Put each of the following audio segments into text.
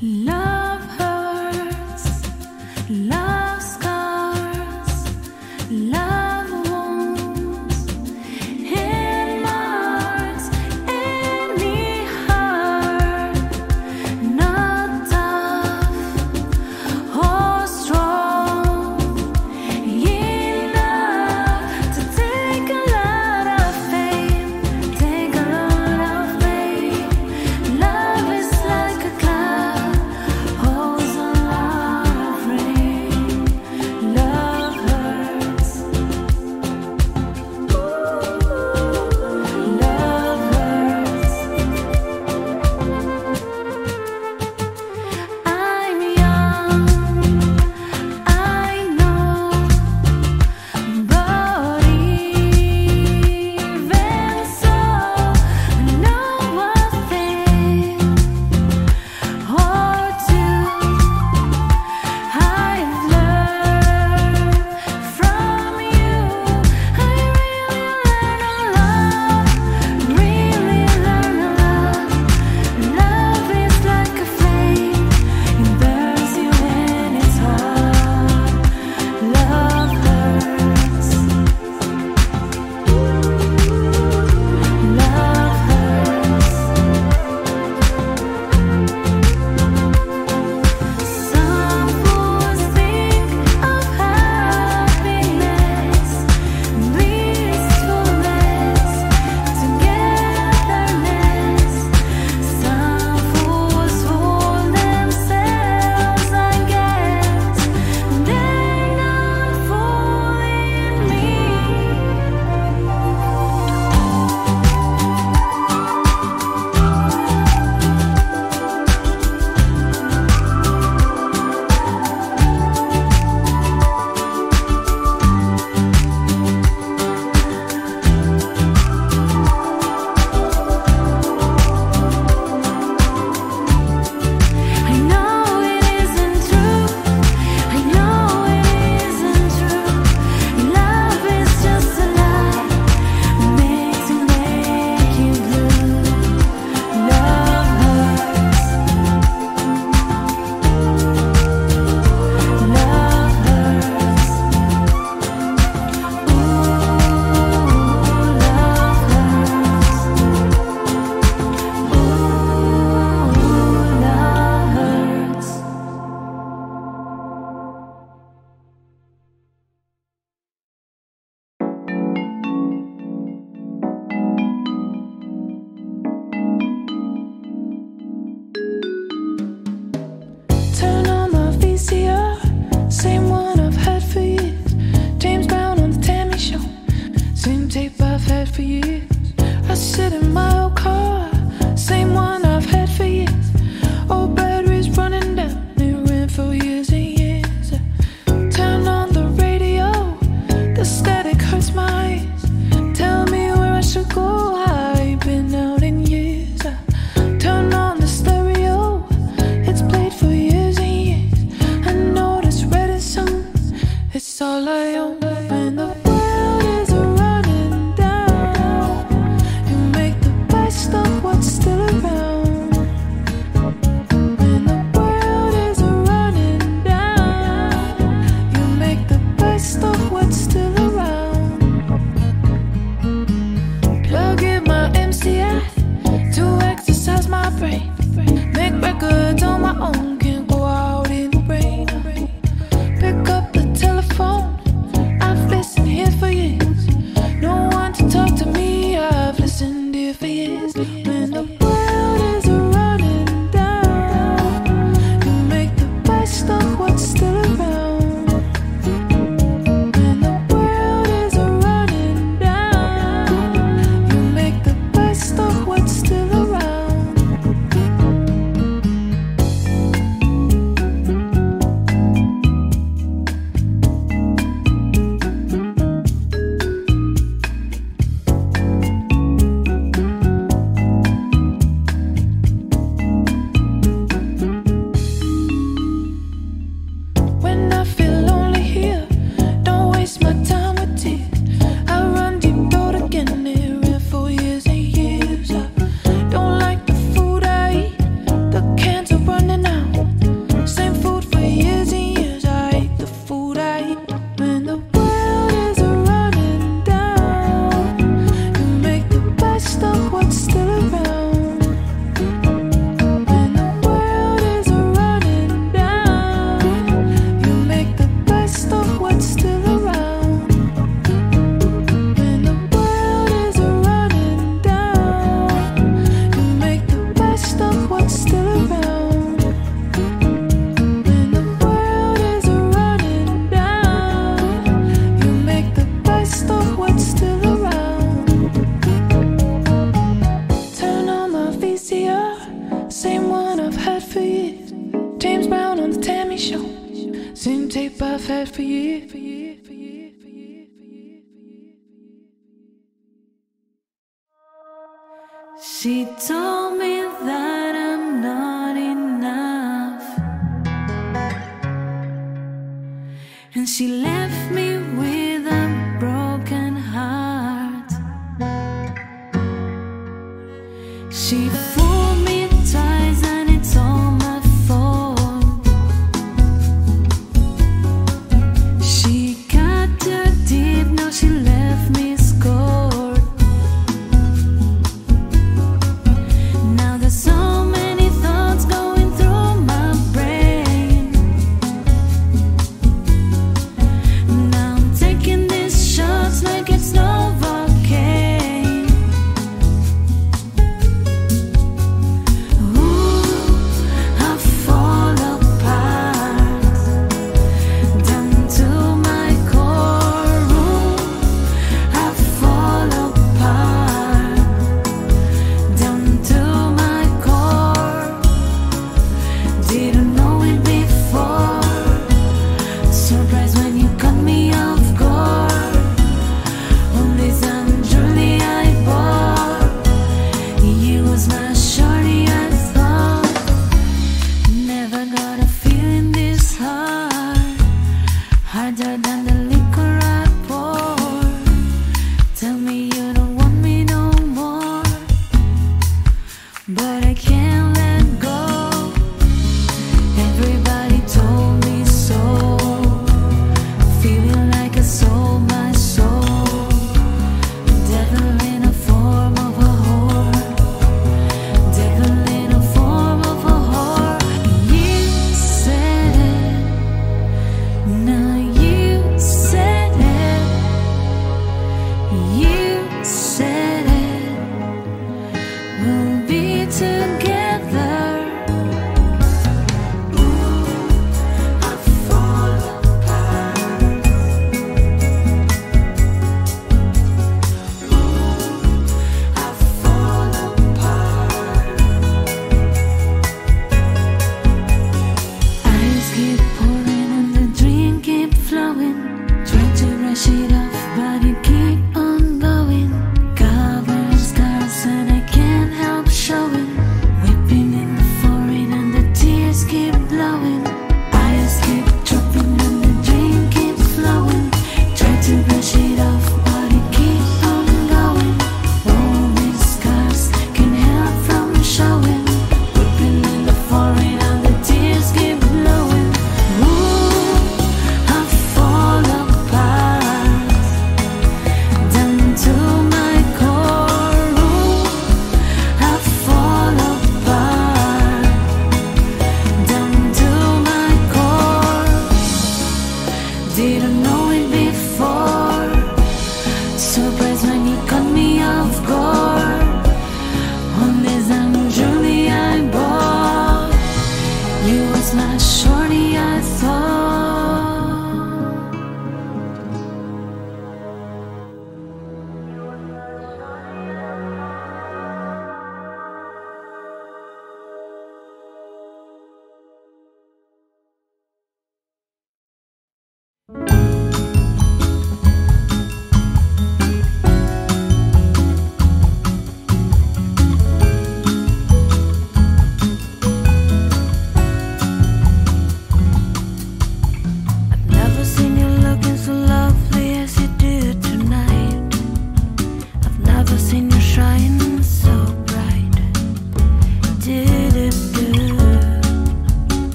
Make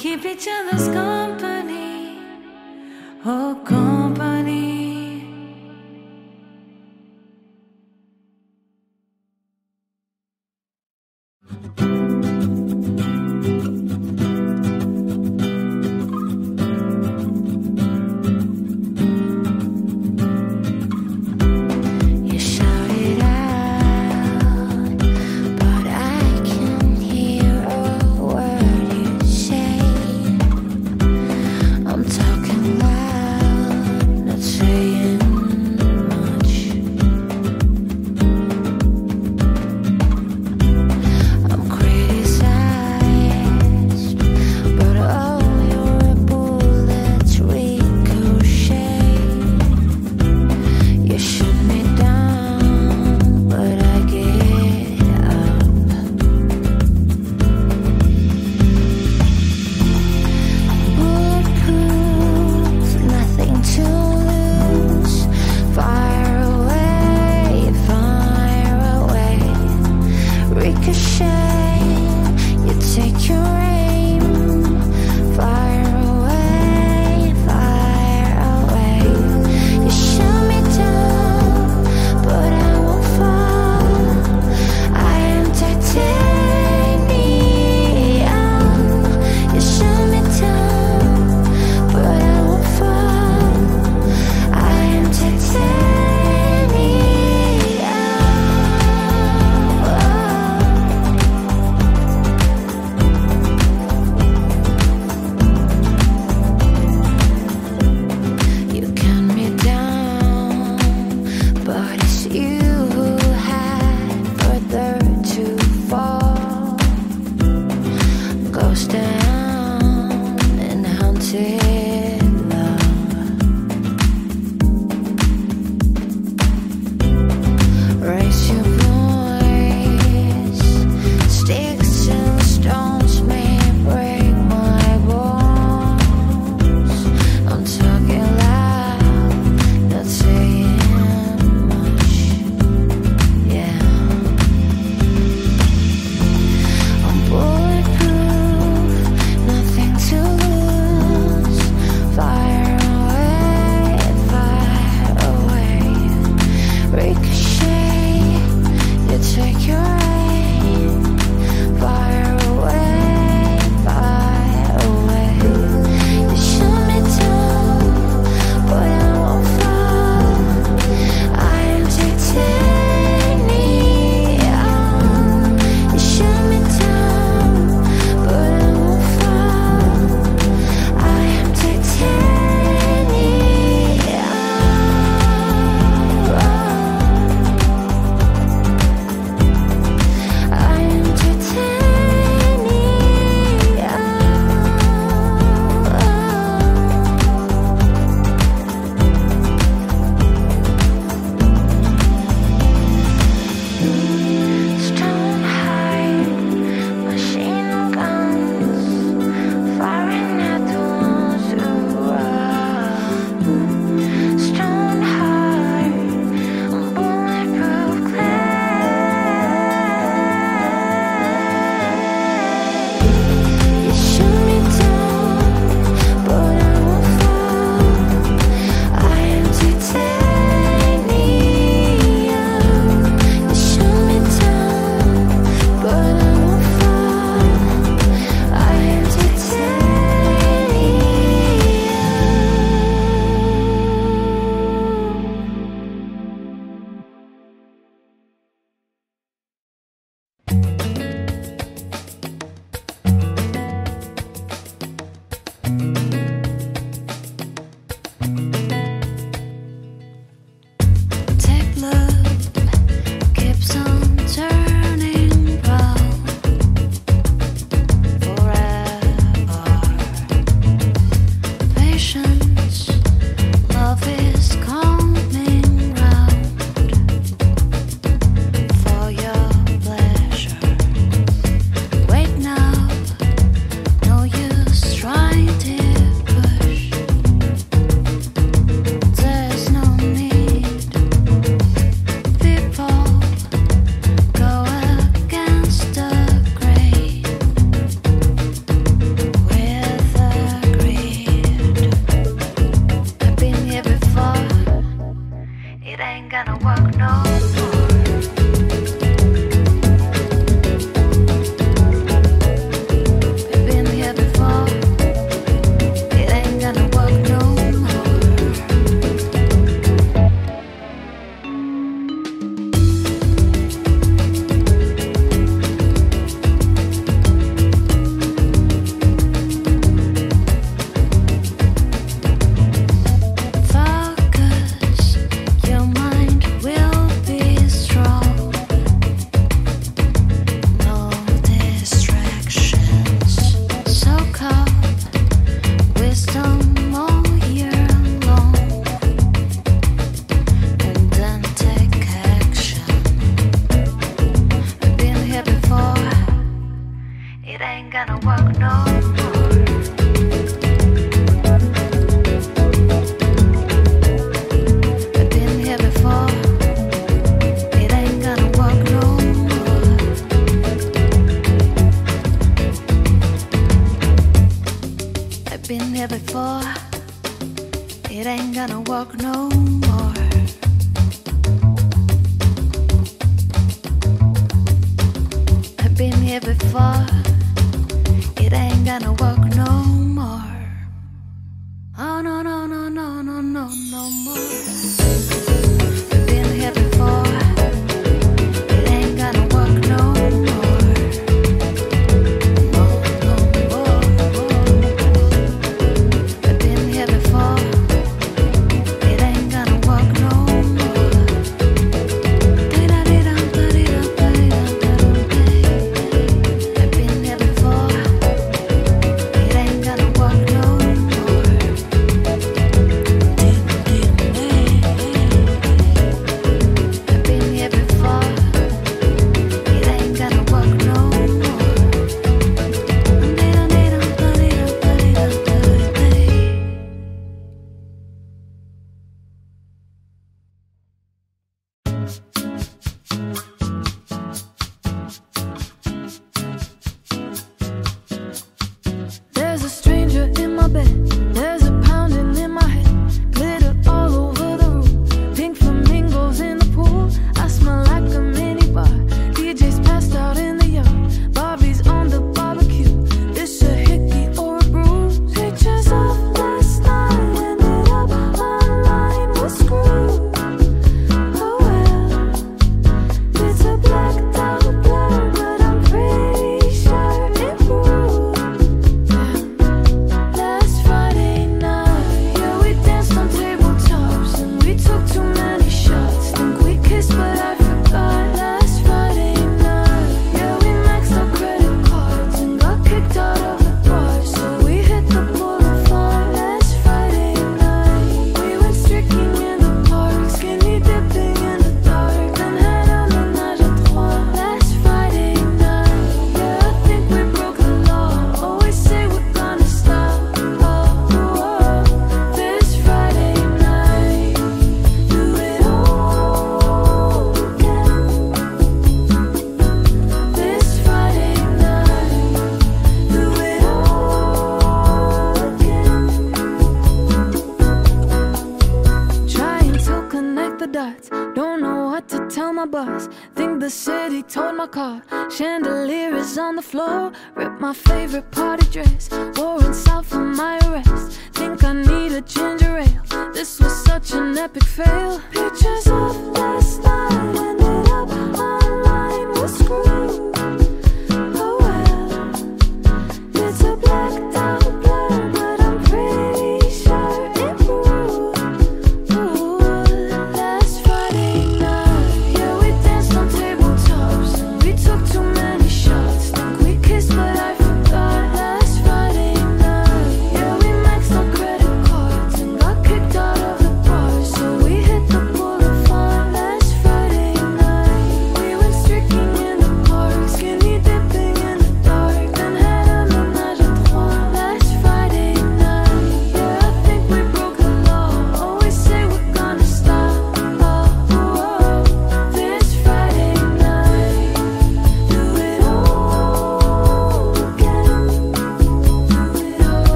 keep each other's company. Oh, come.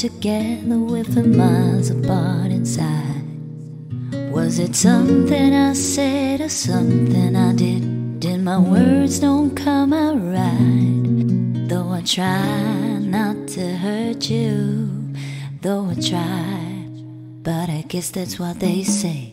Together with the miles apart inside. Was it something I said or something I did? Did my words don't come out right? Though I try not to hurt you, though I try, but I guess that's what they say.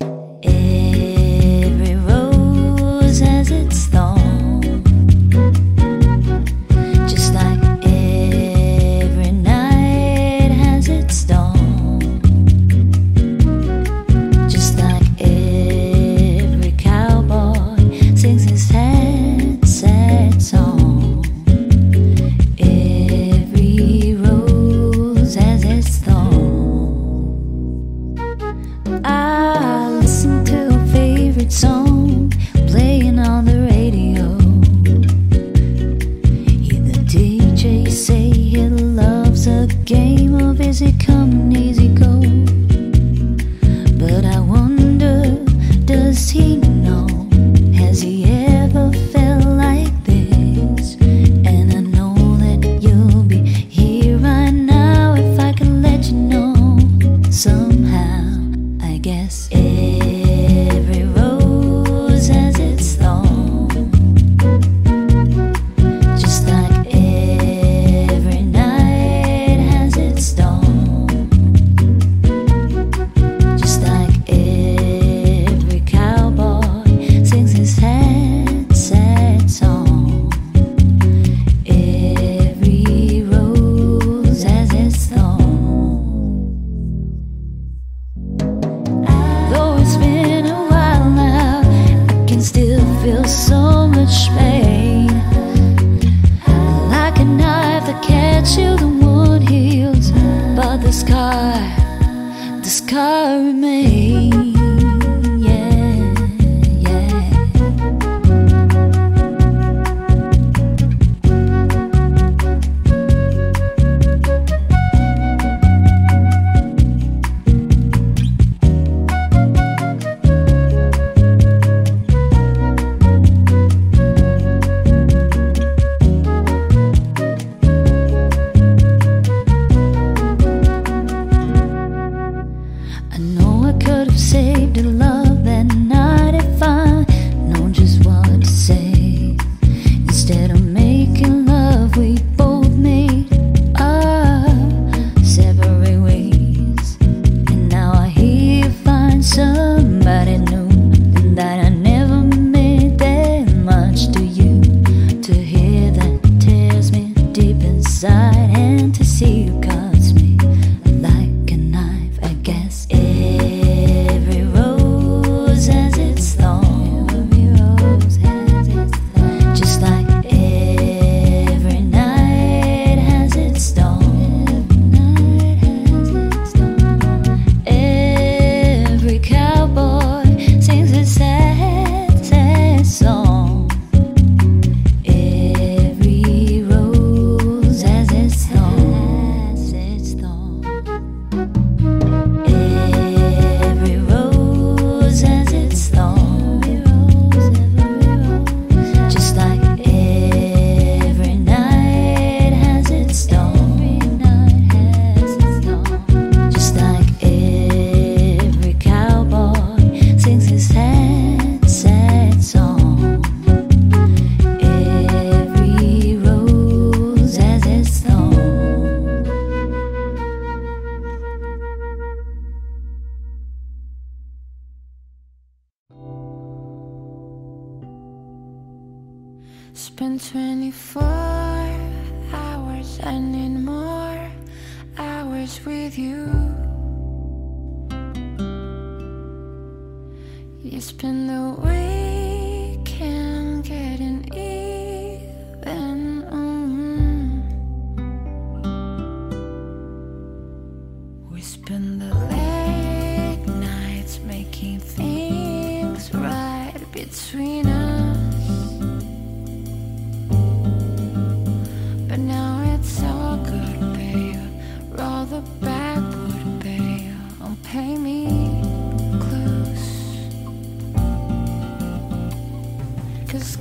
Me close. Cause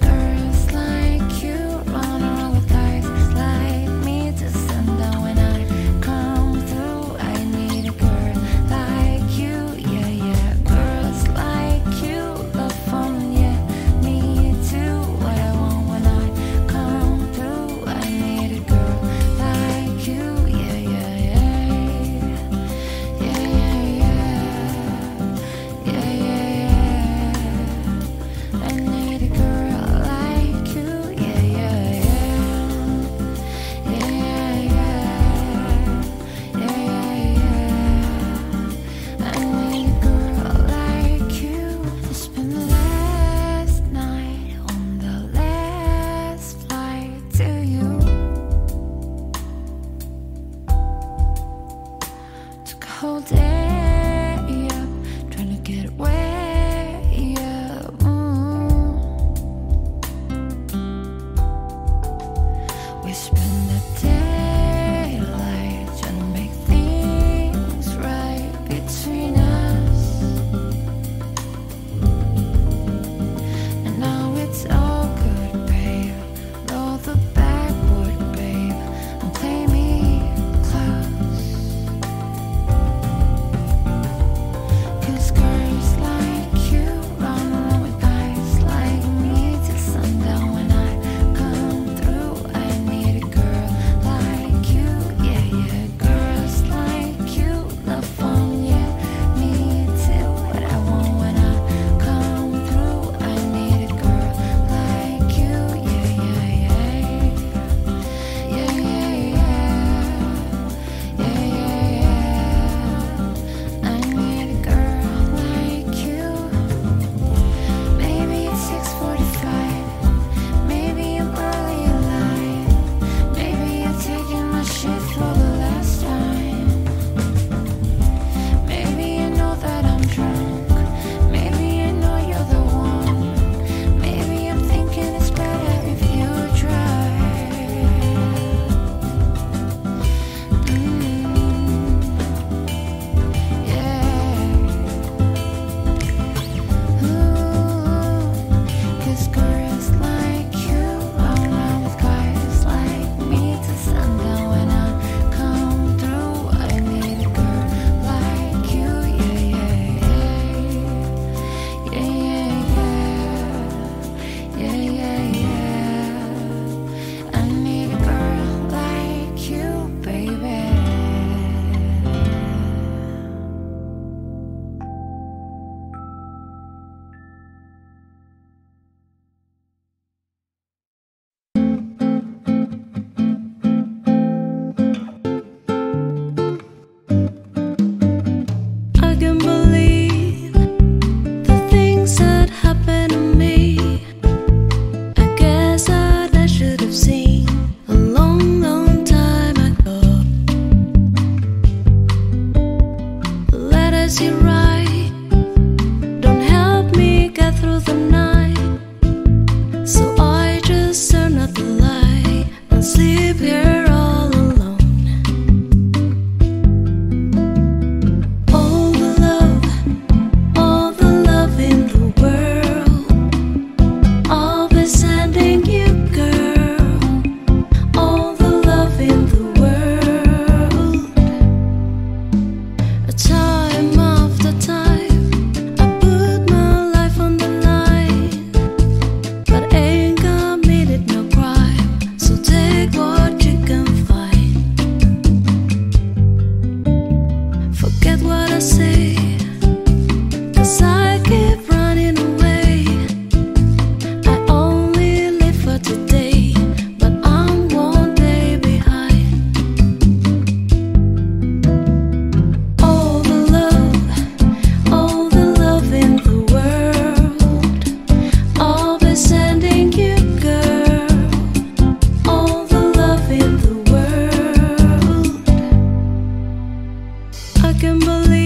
believe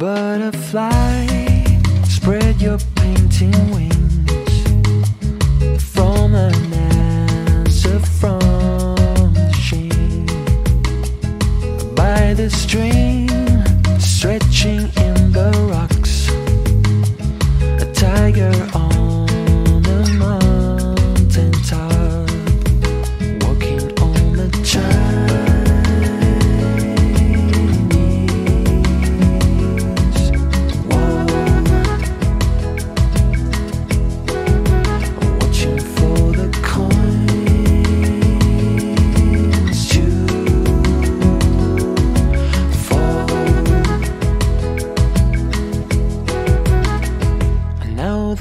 Butterfly, spread your painting wings from an answer from the shame by the stream stretching.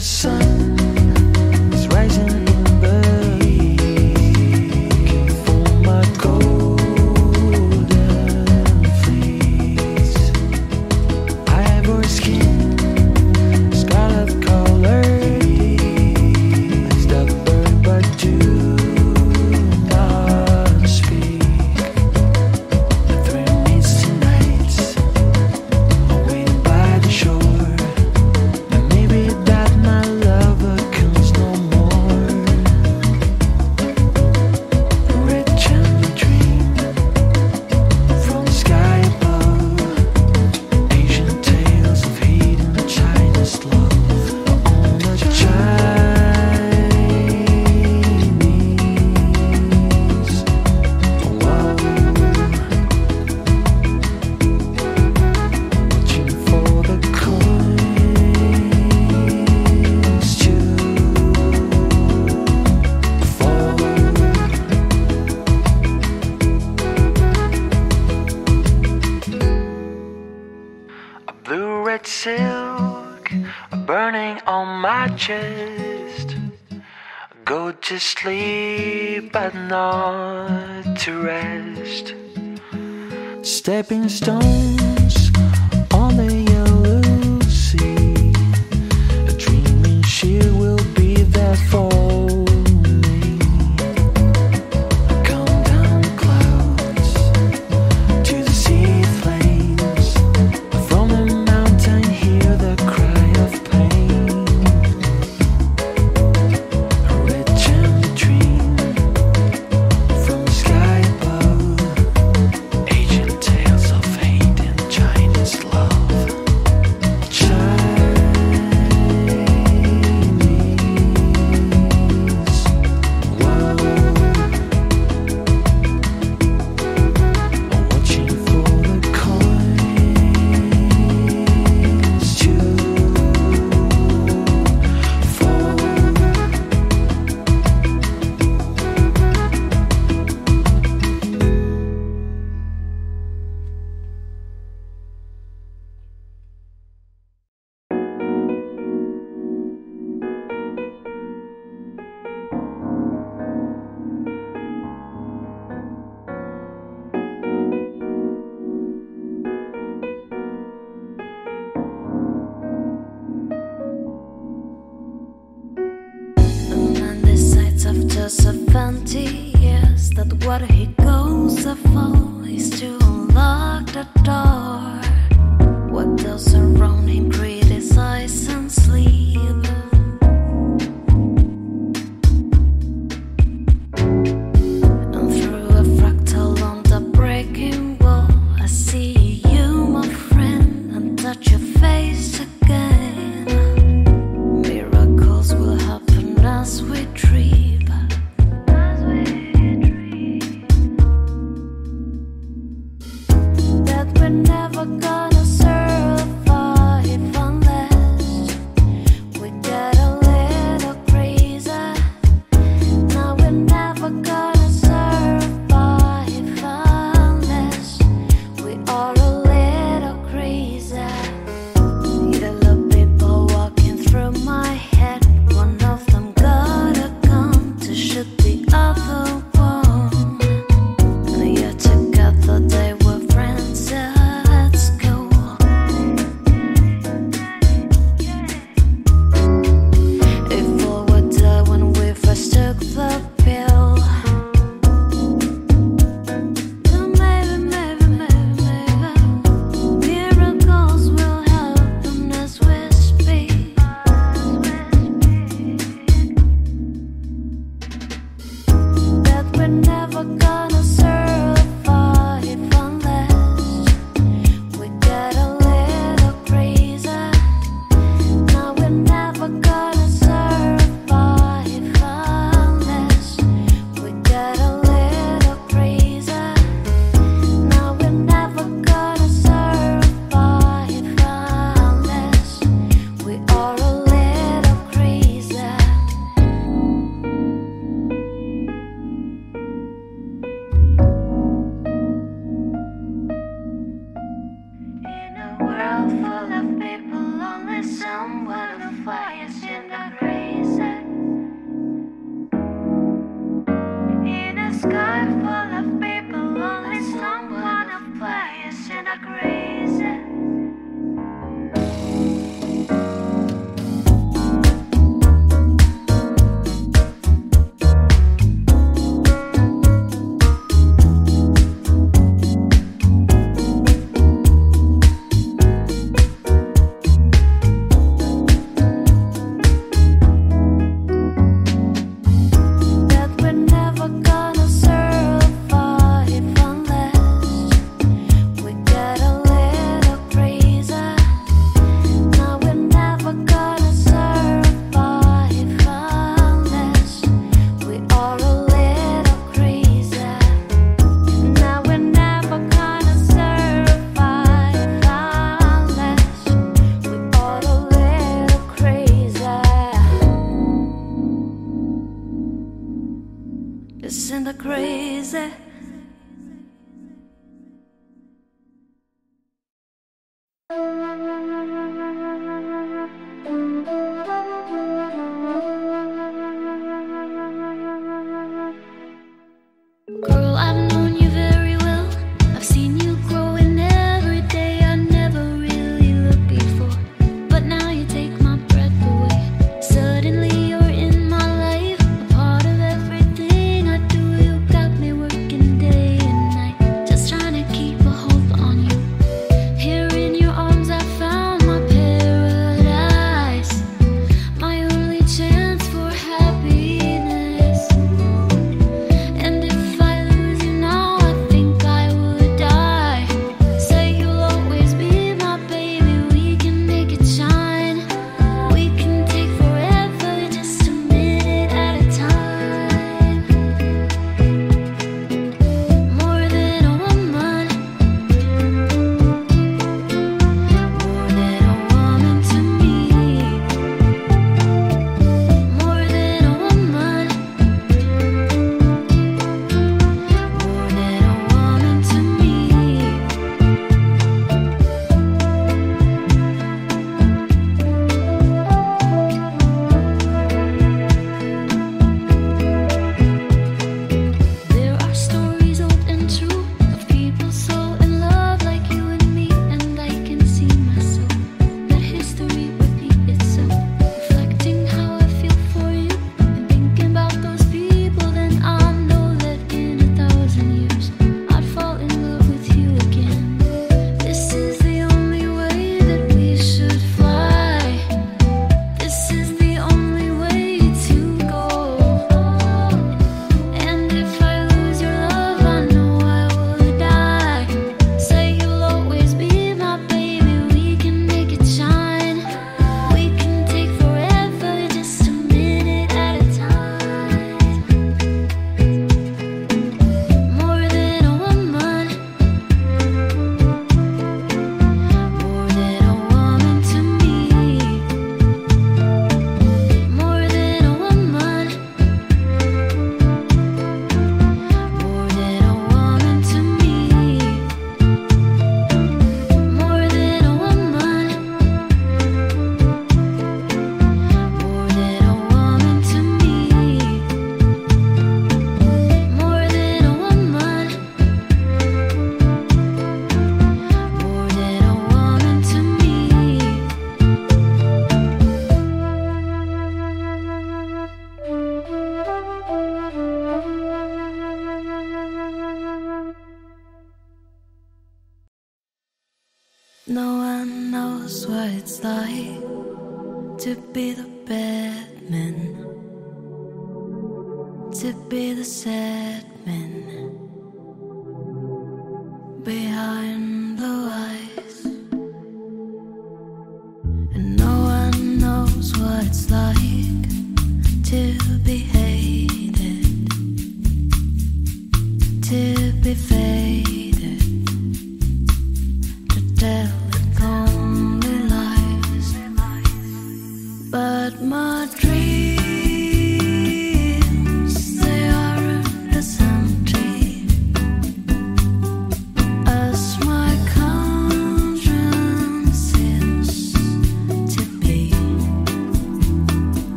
sun. stone.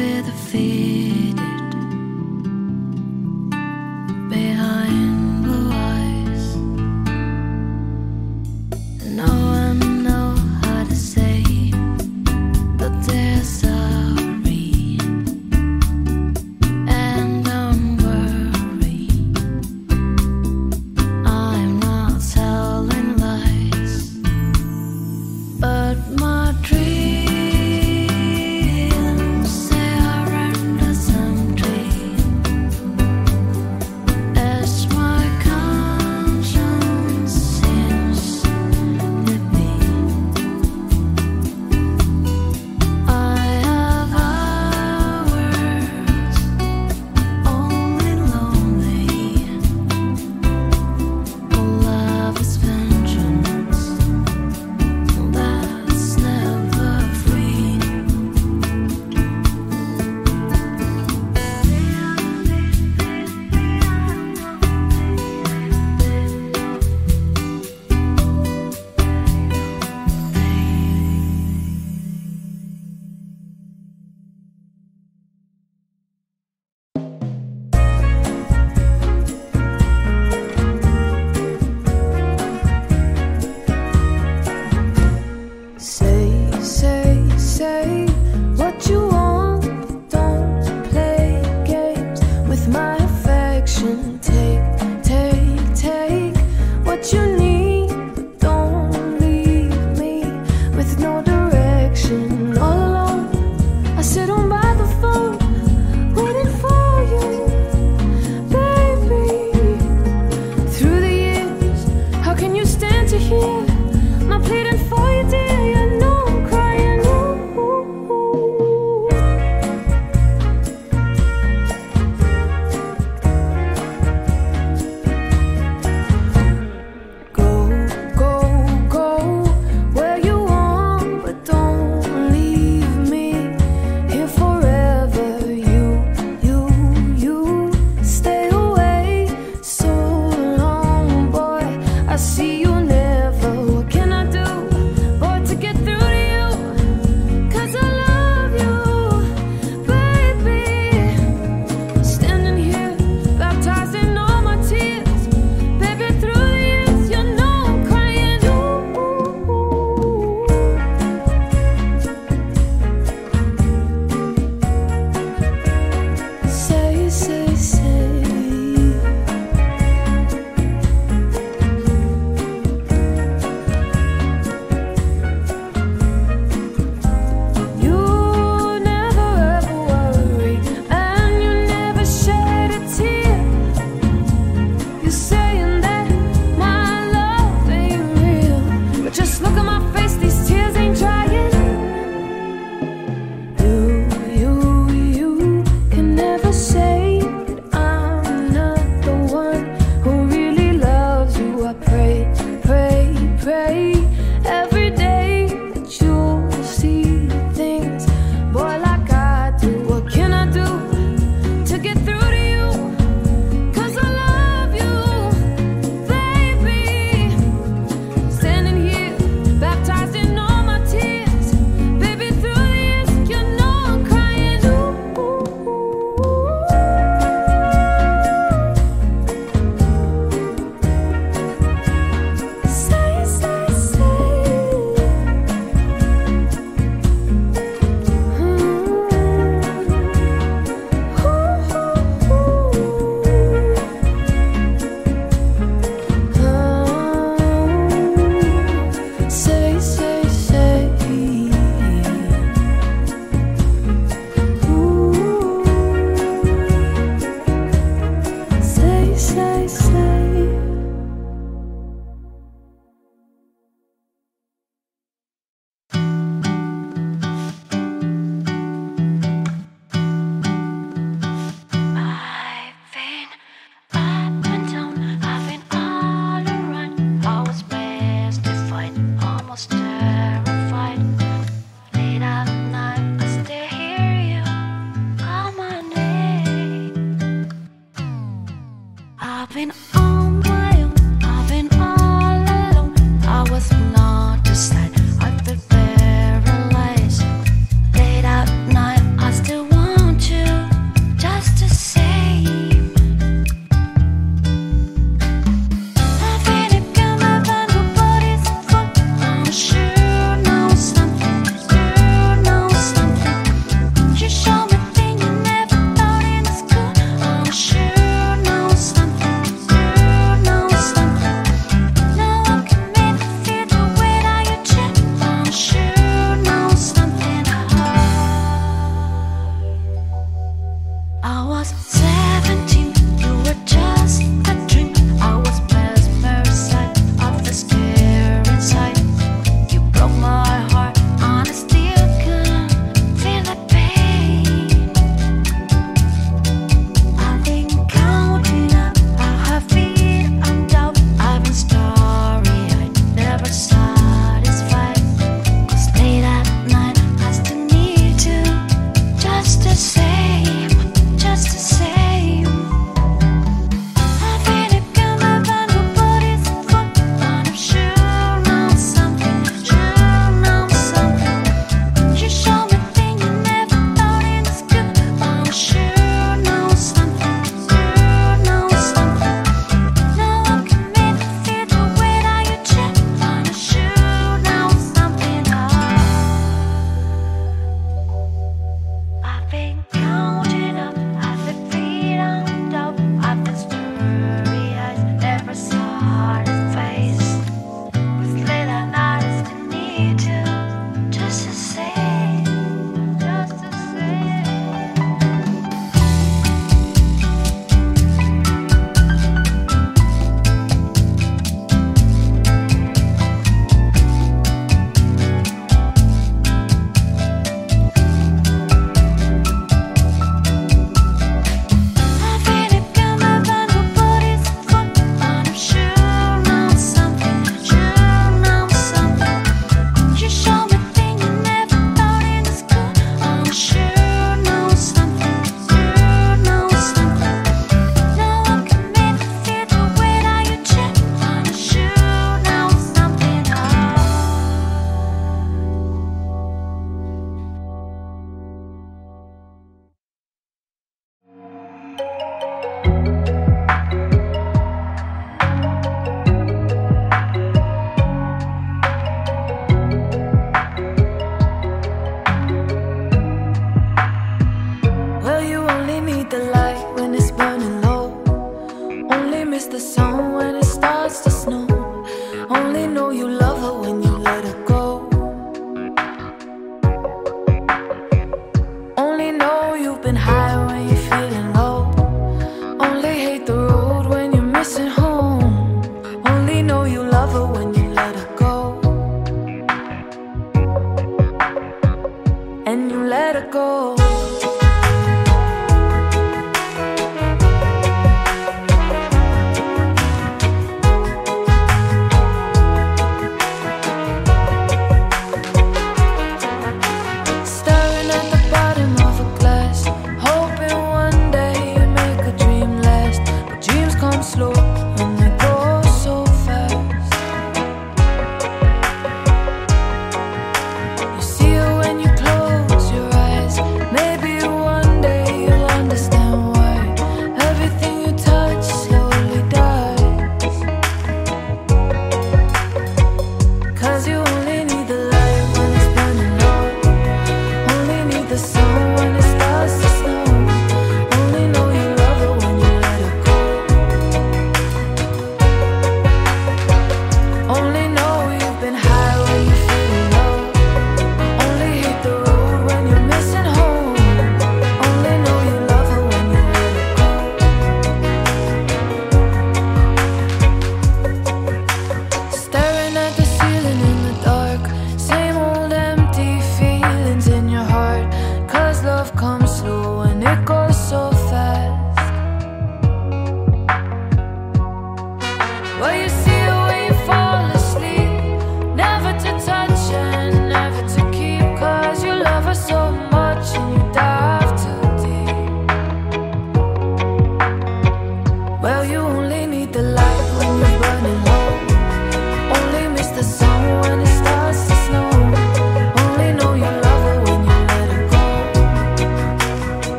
with a fear.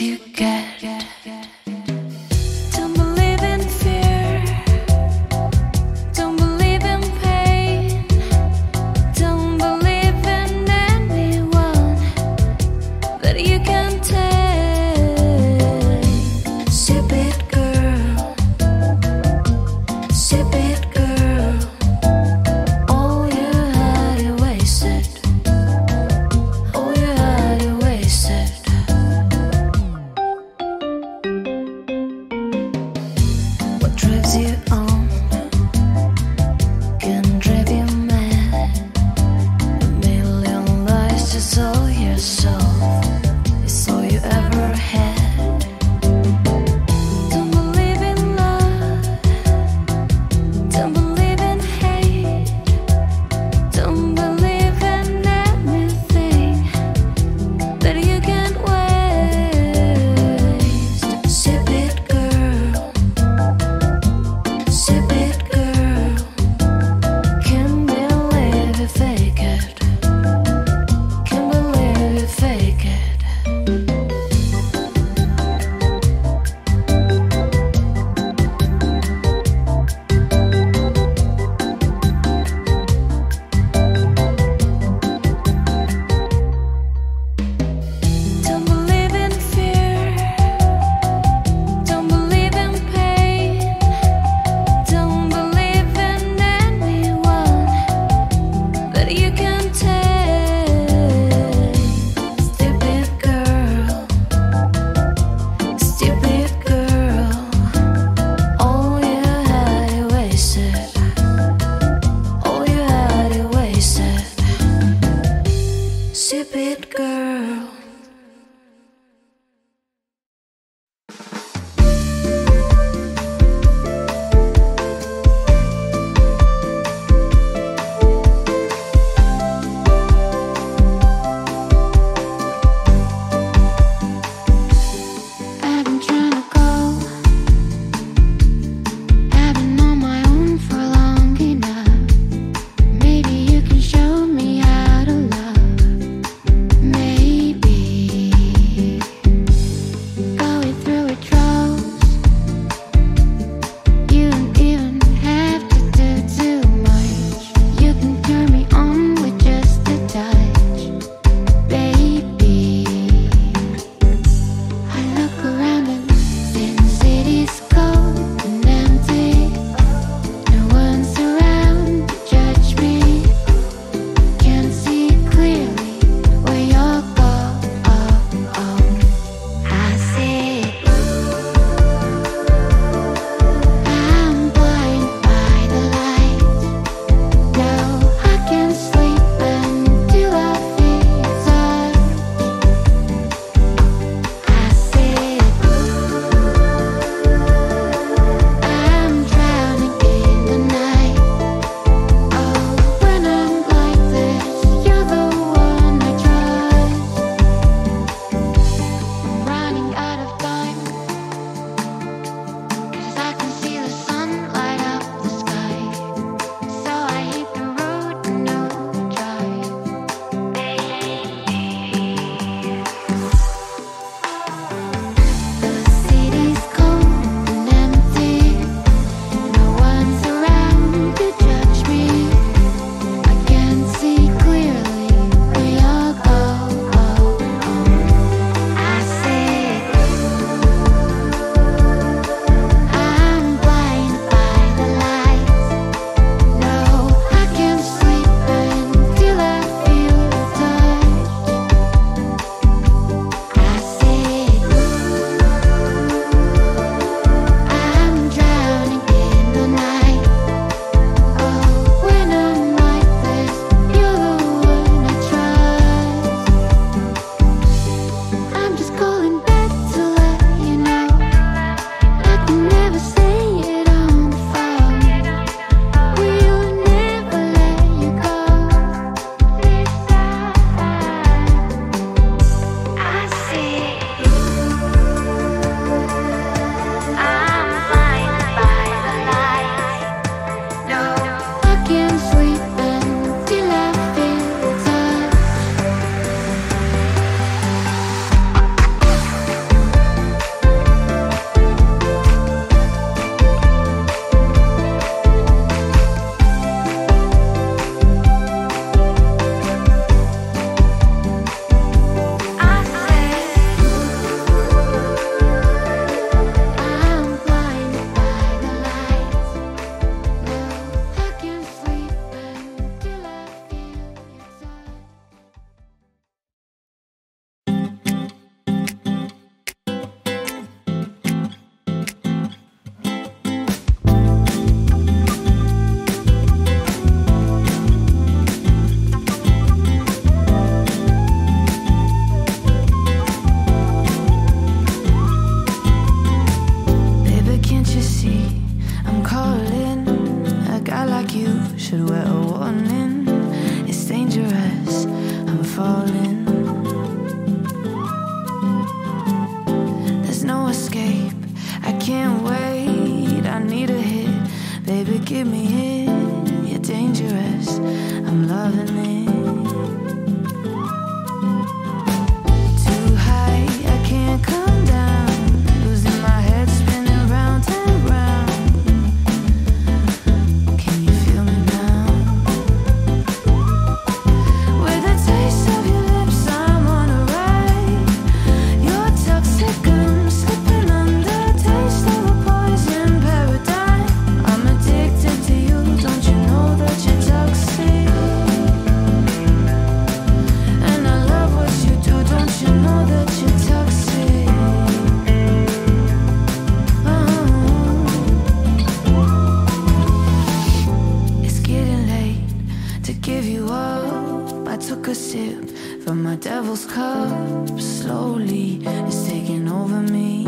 You sip from my devil's cup. Slowly, it's taking over me.